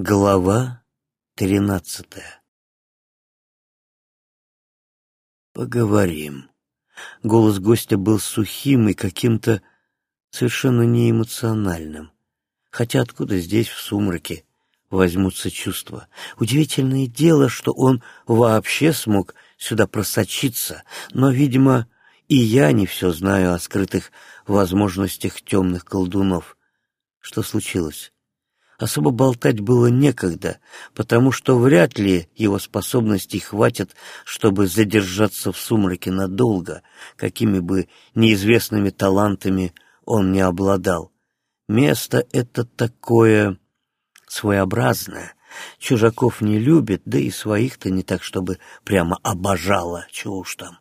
Глава тринадцатая «Поговорим». Голос гостя был сухим и каким-то совершенно неэмоциональным. Хотя откуда здесь, в сумраке, возьмутся чувства? Удивительное дело, что он вообще смог сюда просочиться, но, видимо, и я не все знаю о скрытых возможностях темных колдунов. Что случилось? Особо болтать было некогда, потому что вряд ли его способностей хватит, чтобы задержаться в сумраке надолго, какими бы неизвестными талантами он не обладал. Место это такое своеобразное. Чужаков не любит, да и своих-то не так, чтобы прямо обожало, чего уж там.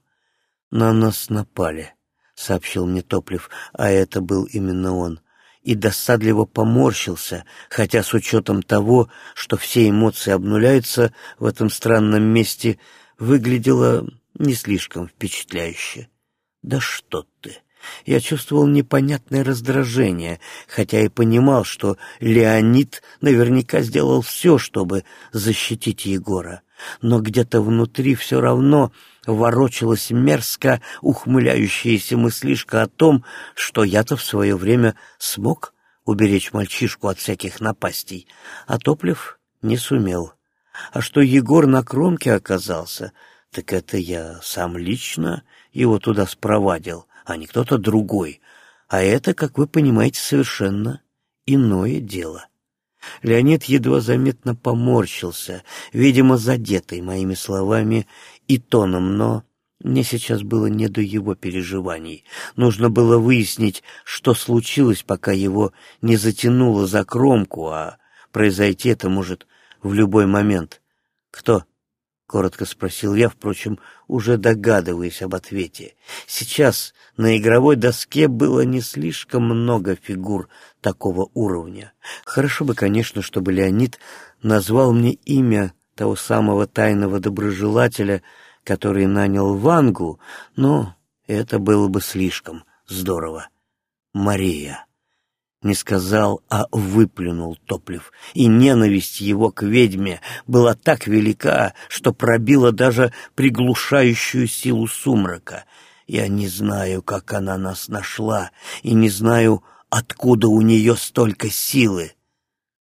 На нас напали, — сообщил мне Топлив, а это был именно он и досадливо поморщился, хотя с учетом того, что все эмоции обнуляются в этом странном месте, выглядело не слишком впечатляюще. «Да что ты!» Я чувствовал непонятное раздражение, хотя и понимал, что Леонид наверняка сделал все, чтобы защитить Егора. Но где-то внутри все равно ворочалась мерзко ухмыляющаяся мыслишка о том, что я-то в свое время смог уберечь мальчишку от всяких напастей, а Топлев не сумел. А что Егор на кромке оказался, так это я сам лично его туда спровадил, а не кто-то другой. А это, как вы понимаете, совершенно иное дело. Леонид едва заметно поморщился, видимо, задетый моими словами и тоном, но мне сейчас было не до его переживаний. Нужно было выяснить, что случилось, пока его не затянуло за кромку, а произойти это может в любой момент. «Кто?» — коротко спросил я, впрочем, уже догадываясь об ответе. Сейчас на игровой доске было не слишком много фигур такого уровня. Хорошо бы, конечно, чтобы Леонид назвал мне имя того самого тайного доброжелателя, который нанял Вангу, но это было бы слишком здорово. Мария. Не сказал, а выплюнул Топлив, и ненависть его к ведьме была так велика, что пробила даже приглушающую силу сумрака. Я не знаю, как она нас нашла, и не знаю, откуда у нее столько силы.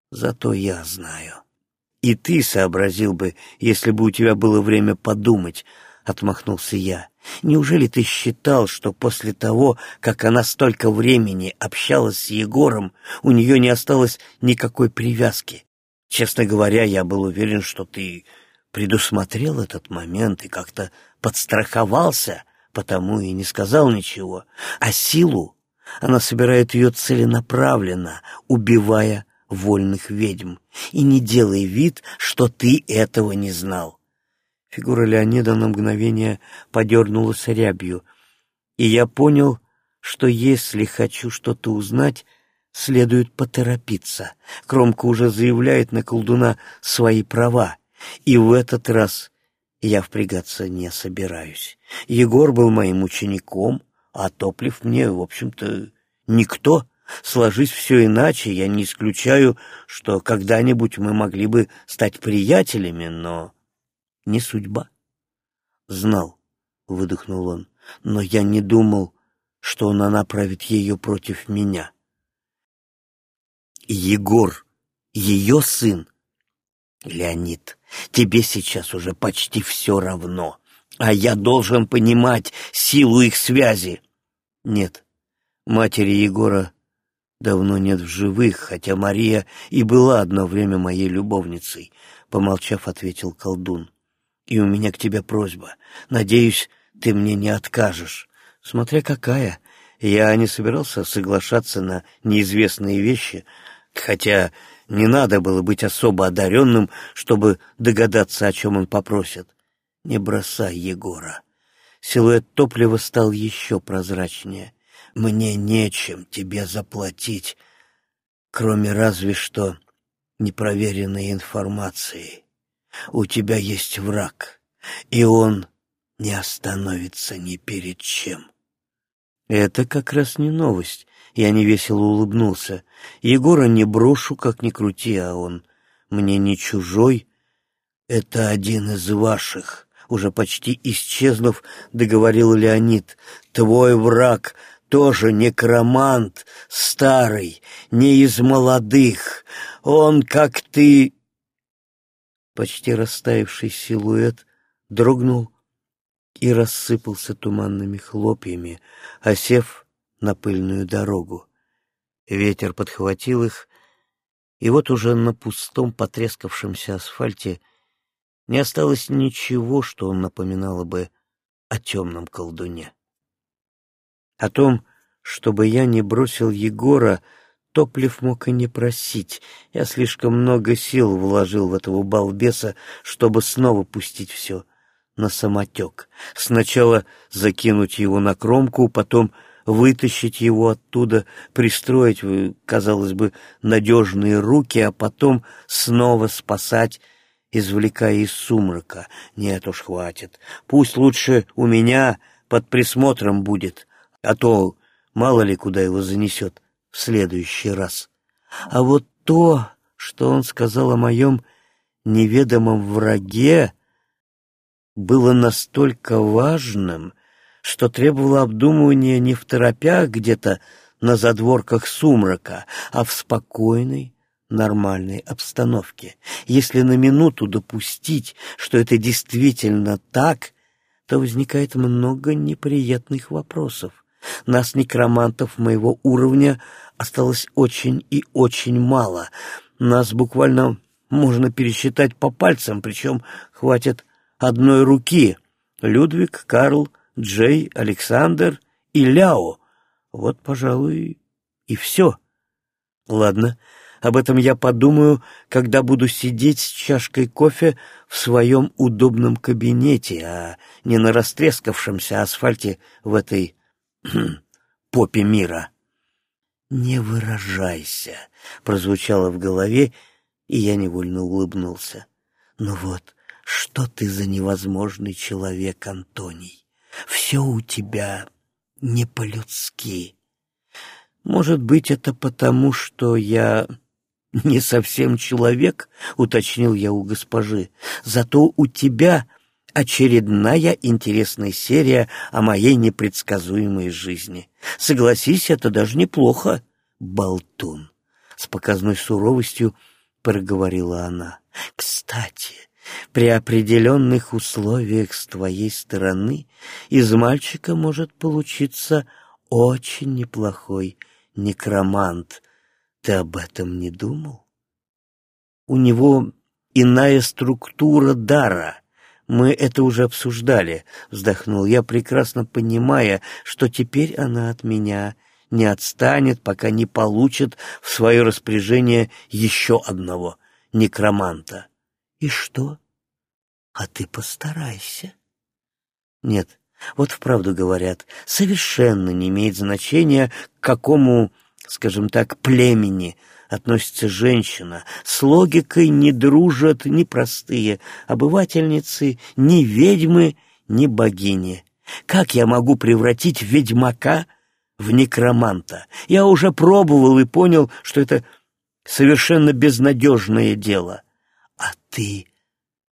Зато я знаю. И ты сообразил бы, если бы у тебя было время подумать, — отмахнулся я. Неужели ты считал, что после того, как она столько времени общалась с Егором, у нее не осталось никакой привязки? Честно говоря, я был уверен, что ты предусмотрел этот момент и как-то подстраховался, потому и не сказал ничего. А силу она собирает ее целенаправленно, убивая вольных ведьм, и не делай вид, что ты этого не знал. Фигура Леонида на мгновение подернулась рябью, и я понял, что если хочу что-то узнать, следует поторопиться. Кромка уже заявляет на колдуна свои права, и в этот раз я впрягаться не собираюсь. Егор был моим учеником, а Топлив мне, в общем-то, никто. Сложись все иначе, я не исключаю, что когда-нибудь мы могли бы стать приятелями, но не судьба. Знал, — выдохнул он, — но я не думал, что она направит ее против меня. Егор, ее сын. Леонид, тебе сейчас уже почти все равно, а я должен понимать силу их связи. Нет, матери Егора давно нет в живых, хотя Мария и была одно время моей любовницей, — помолчав, ответил колдун. И у меня к тебе просьба. Надеюсь, ты мне не откажешь. Смотря какая. Я не собирался соглашаться на неизвестные вещи, хотя не надо было быть особо одаренным, чтобы догадаться, о чем он попросит. Не бросай Егора. Силуэт топлива стал еще прозрачнее. Мне нечем тебе заплатить, кроме разве что непроверенной информацией. У тебя есть враг, и он не остановится ни перед чем. Это как раз не новость. Я невесело улыбнулся. Егора не брошу, как ни крути, а он мне не чужой, это один из ваших. Уже почти исчезнув, договорил Леонид. Твой враг тоже некромант, старый, не из молодых. Он, как ты...» Почти растаявший силуэт дрогнул и рассыпался туманными хлопьями, осев на пыльную дорогу. Ветер подхватил их, и вот уже на пустом потрескавшемся асфальте не осталось ничего, что он напоминало бы о темном колдуне. О том, чтобы я не бросил Егора, Топлив мог и не просить. Я слишком много сил вложил в этого балбеса, чтобы снова пустить все на самотек. Сначала закинуть его на кромку, потом вытащить его оттуда, пристроить, казалось бы, надежные руки, а потом снова спасать, извлекая из сумрака. Нет уж, хватит. Пусть лучше у меня под присмотром будет, а то мало ли куда его занесет в следующий раз. А вот то, что он сказал о моем неведомом враге, было настолько важным, что требовало обдумывания не в торопях где-то на задворках сумрака, а в спокойной, нормальной обстановке. Если на минуту допустить, что это действительно так, то возникает много неприятных вопросов. Нас, некромантов моего уровня, осталось очень и очень мало. Нас буквально можно пересчитать по пальцам, причем хватит одной руки. Людвиг, Карл, Джей, Александр и Ляо. Вот, пожалуй, и все. Ладно, об этом я подумаю, когда буду сидеть с чашкой кофе в своем удобном кабинете, а не на растрескавшемся асфальте в этой попе мира. «Не выражайся», — прозвучало в голове, и я невольно улыбнулся. «Ну вот, что ты за невозможный человек, Антоний? Все у тебя не по-людски. Может быть, это потому, что я не совсем человек, уточнил я у госпожи. Зато у тебя очередная интересная серия о моей непредсказуемой жизни. Согласись, это даже неплохо, болтун. С показной суровостью проговорила она. Кстати, при определенных условиях с твоей стороны из мальчика может получиться очень неплохой некромант. Ты об этом не думал? У него иная структура дара. Мы это уже обсуждали, вздохнул я, прекрасно понимая, что теперь она от меня не отстанет, пока не получит в свое распоряжение еще одного некроманта. И что? А ты постарайся. Нет, вот вправду говорят, совершенно не имеет значения, к какому, скажем так, племени относится женщина. С логикой не дружат ни простые обывательницы, ни ведьмы, ни богини. Как я могу превратить ведьмака в некроманта? Я уже пробовал и понял, что это совершенно безнадежное дело. А ты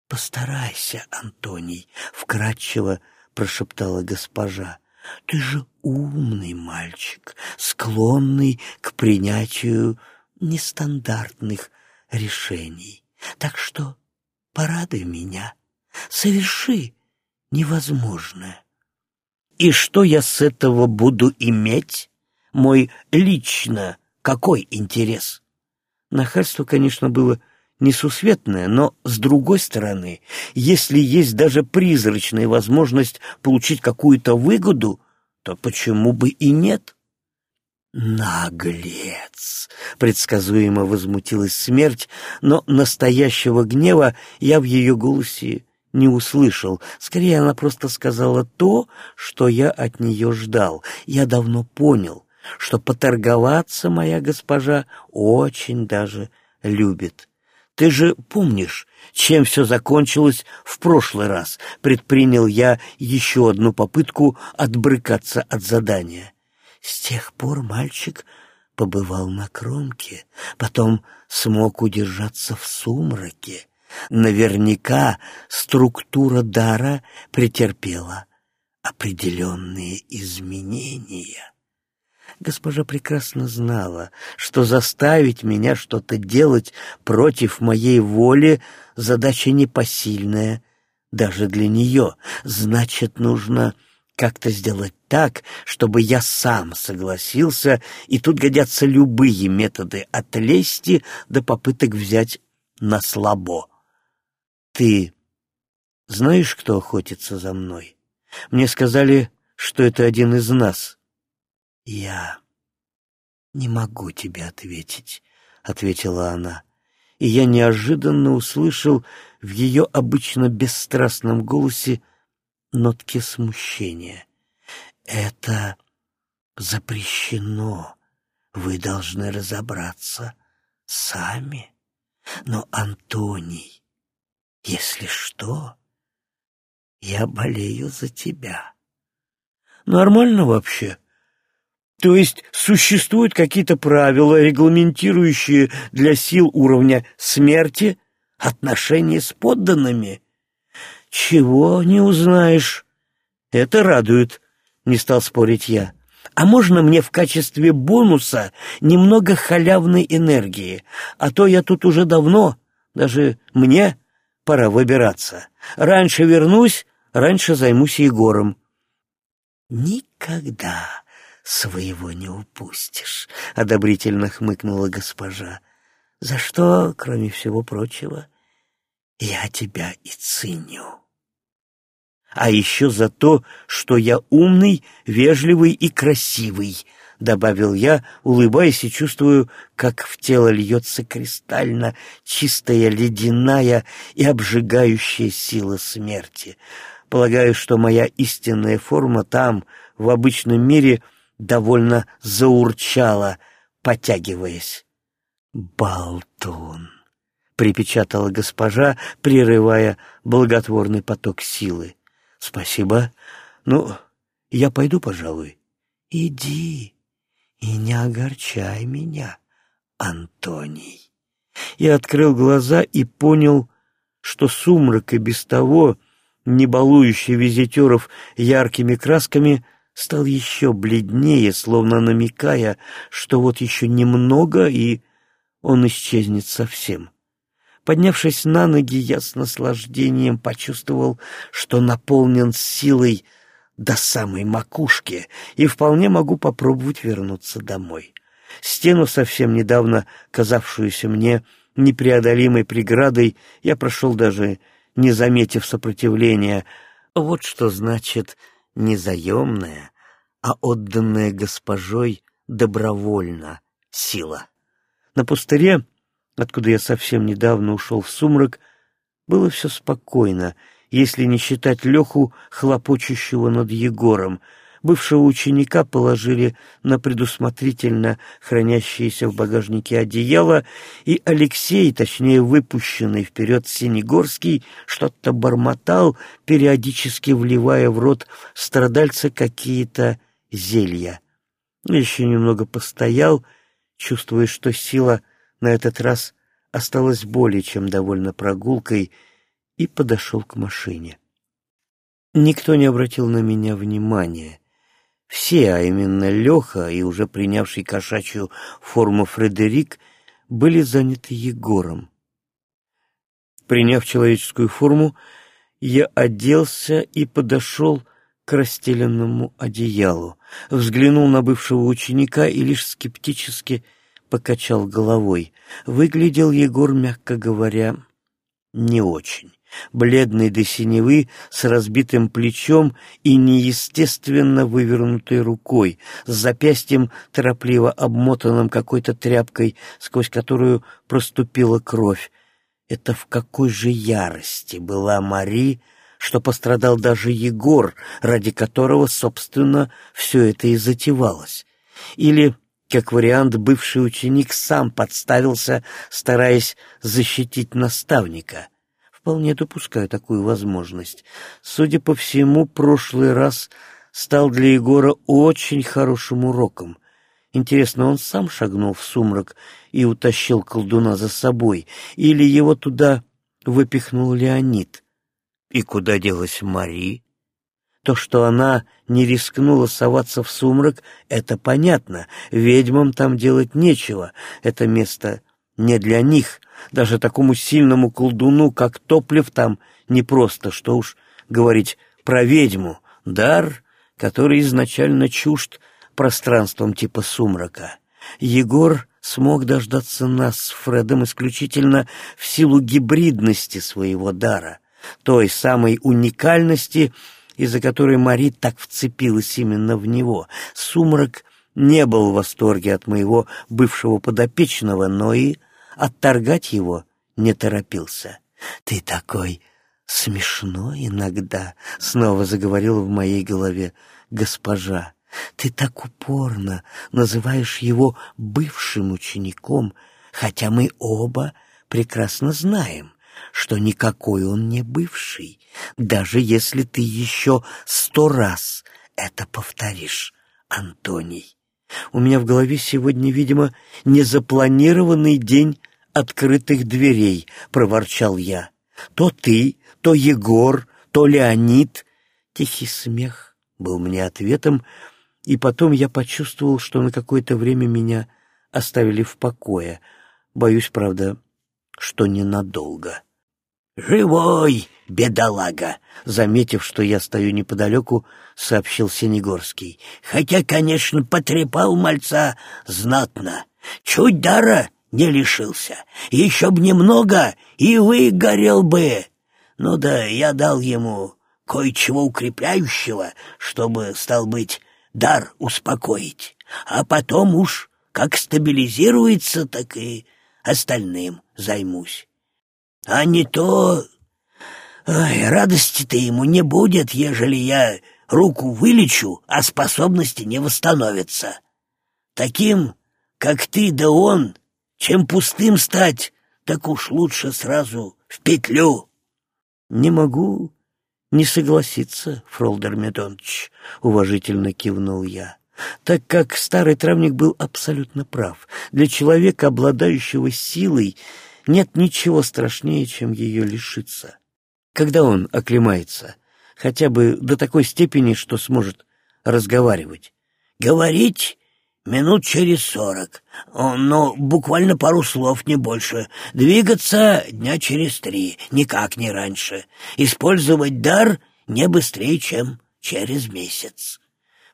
постарайся, Антоний, — вкратчиво прошептала госпожа. Ты же умный мальчик, склонный к принятию нестандартных решений. Так что порадуй меня, соверши невозможное. И что я с этого буду иметь? Мой лично какой интерес? Нахальство, конечно, было несусветное, но, с другой стороны, если есть даже призрачная возможность получить какую-то выгоду, то почему бы и нет? «Наглец!» — предсказуемо возмутилась смерть, но настоящего гнева я в ее голосе не услышал. Скорее, она просто сказала то, что я от нее ждал. Я давно понял, что поторговаться моя госпожа очень даже любит. Ты же помнишь, чем все закончилось в прошлый раз? Предпринял я еще одну попытку отбрыкаться от задания. С тех пор мальчик побывал на кромке, потом смог удержаться в сумраке. Наверняка структура дара претерпела определенные изменения. Госпожа прекрасно знала, что заставить меня что-то делать против моей воли — задача непосильная даже для нее. Значит, нужно как-то сделать так, чтобы я сам согласился, и тут годятся любые методы от лести до попыток взять на слабо. Ты знаешь, кто охотится за мной? Мне сказали, что это один из нас. Я не могу тебе ответить, — ответила она, и я неожиданно услышал в ее обычно бесстрастном голосе нотки смущения. «Это запрещено. Вы должны разобраться сами. Но, Антоний, если что, я болею за тебя». «Нормально вообще?» То есть существуют какие-то правила, регламентирующие для сил уровня смерти отношения с подданными? Чего не узнаешь. Это радует, не стал спорить я. А можно мне в качестве бонуса немного халявной энергии? А то я тут уже давно, даже мне пора выбираться. Раньше вернусь, раньше займусь Егором. Никогда своего не упустишь, — одобрительно хмыкнула госпожа. За что, кроме всего прочего, я тебя и ценю а еще за то, что я умный, вежливый и красивый», — добавил я, улыбаясь и чувствую, как в тело льется кристально чистая, ледяная и обжигающая сила смерти. Полагаю, что моя истинная форма там, в обычном мире, довольно заурчала, потягиваясь. «Болтун!» — припечатала госпожа, прерывая благотворный поток силы. Спасибо. Ну, я пойду, пожалуй. Иди и не огорчай меня, Антоний. Я открыл глаза и понял, что сумрак и без того, не балующий визитеров яркими красками, стал еще бледнее, словно намекая, что вот еще немного, и он исчезнет совсем. Поднявшись на ноги, я с наслаждением почувствовал, что наполнен силой до самой макушки и вполне могу попробовать вернуться домой. Стену, совсем недавно казавшуюся мне непреодолимой преградой, я прошел даже не заметив сопротивления. Вот что значит не заемная, а отданная госпожой добровольно сила. На пустыре откуда я совсем недавно ушел в сумрак, было все спокойно, если не считать Леху, хлопочущего над Егором. Бывшего ученика положили на предусмотрительно хранящееся в багажнике одеяло, и Алексей, точнее выпущенный вперед Синегорский, что-то бормотал, периодически вливая в рот страдальца какие-то зелья. Еще немного постоял, чувствуя, что сила на этот раз осталась более чем довольно прогулкой, и подошел к машине. Никто не обратил на меня внимания. Все, а именно Леха и уже принявший кошачью форму Фредерик, были заняты Егором. Приняв человеческую форму, я оделся и подошел к расстеленному одеялу, взглянул на бывшего ученика и лишь скептически покачал головой. Выглядел Егор, мягко говоря, не очень. Бледный до синевы, с разбитым плечом и неестественно вывернутой рукой, с запястьем, торопливо обмотанным какой-то тряпкой, сквозь которую проступила кровь. Это в какой же ярости была Мари, что пострадал даже Егор, ради которого, собственно, все это и затевалось. Или как вариант, бывший ученик сам подставился, стараясь защитить наставника. Вполне допускаю такую возможность. Судя по всему, прошлый раз стал для Егора очень хорошим уроком. Интересно, он сам шагнул в сумрак и утащил колдуна за собой, или его туда выпихнул Леонид? И куда делась Мари? То, что она не рискнула соваться в сумрак, это понятно. Ведьмам там делать нечего. Это место не для них. Даже такому сильному колдуну, как Топлев, там непросто, что уж говорить про ведьму. Дар, который изначально чужд пространством типа сумрака. Егор смог дождаться нас с Фредом исключительно в силу гибридности своего дара, той самой уникальности, из-за которой Мари так вцепилась именно в него. Сумрак не был в восторге от моего бывшего подопечного, но и отторгать его не торопился. «Ты такой смешной иногда», — снова заговорил в моей голове госпожа. «Ты так упорно называешь его бывшим учеником, хотя мы оба прекрасно знаем, что никакой он не бывший, даже если ты еще сто раз это повторишь, Антоний. У меня в голове сегодня, видимо, незапланированный день открытых дверей, — проворчал я. То ты, то Егор, то Леонид. Тихий смех был мне ответом, и потом я почувствовал, что на какое-то время меня оставили в покое. Боюсь, правда, что ненадолго. «Живой, бедолага!» Заметив, что я стою неподалеку, сообщил Синегорский. «Хотя, конечно, потрепал мальца знатно. Чуть дара не лишился. Еще б немного, и выгорел бы. Ну да, я дал ему кое-чего укрепляющего, чтобы, стал быть, дар успокоить. А потом уж как стабилизируется, так и остальным займусь. А не то... Радости-то ему не будет, ежели я руку вылечу, а способности не восстановятся. Таким, как ты да он, чем пустым стать, так уж лучше сразу в петлю. Не могу не согласиться, Фролдер Медонович, уважительно кивнул я, так как старый травник был абсолютно прав. Для человека, обладающего силой, нет ничего страшнее, чем ее лишиться. Когда он оклемается, хотя бы до такой степени, что сможет разговаривать. Говорить минут через сорок, но буквально пару слов, не больше. Двигаться дня через три, никак не раньше. Использовать дар не быстрее, чем через месяц.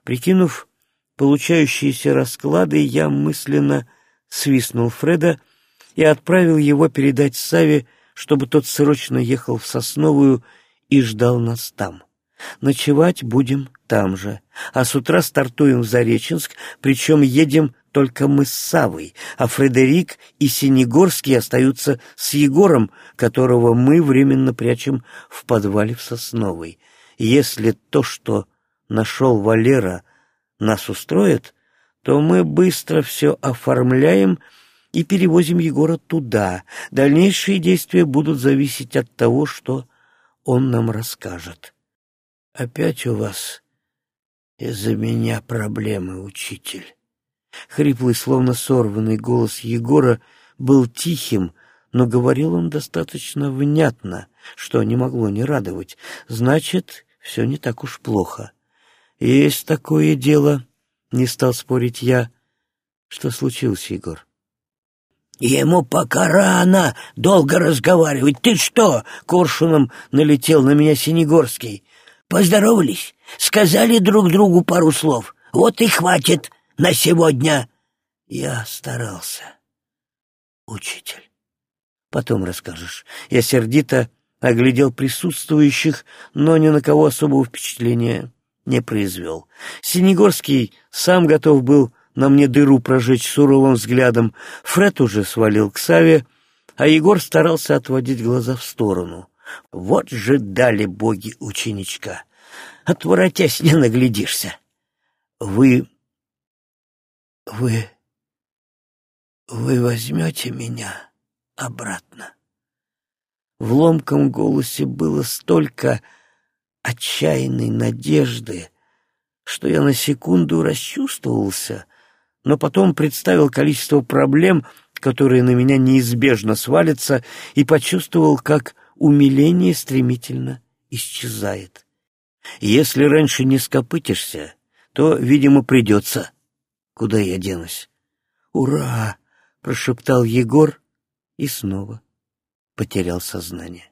Прикинув получающиеся расклады, я мысленно свистнул Фреда и отправил его передать Саве, чтобы тот срочно ехал в Сосновую и ждал нас там. Ночевать будем там же, а с утра стартуем в Зареченск, причем едем только мы с Савой, а Фредерик и Синегорский остаются с Егором, которого мы временно прячем в подвале в Сосновой. Если то, что нашел Валера, нас устроит, то мы быстро все оформляем и перевозим Егора туда. Дальнейшие действия будут зависеть от того, что он нам расскажет. Опять у вас из-за меня проблемы, учитель. Хриплый, словно сорванный голос Егора был тихим, но говорил он достаточно внятно, что не могло не радовать. Значит, все не так уж плохо. Есть такое дело, не стал спорить я. Что случилось, Егор? «Ему пока рано долго разговаривать. Ты что?» — Коршуном налетел на меня Синегорский. «Поздоровались, сказали друг другу пару слов. Вот и хватит на сегодня». Я старался. «Учитель, потом расскажешь». Я сердито оглядел присутствующих, но ни на кого особого впечатления не произвел. Синегорский сам готов был на мне дыру прожечь суровым взглядом. Фред уже свалил к Саве, а Егор старался отводить глаза в сторону. Вот же дали боги ученичка. Отворотясь, не наглядишься. Вы... вы... вы возьмете меня обратно. В ломком голосе было столько отчаянной надежды, что я на секунду расчувствовался — но потом представил количество проблем, которые на меня неизбежно свалятся, и почувствовал, как умиление стремительно исчезает. Если раньше не скопытишься, то, видимо, придется. Куда я денусь? «Ура!» — прошептал Егор и снова потерял сознание.